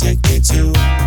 take me to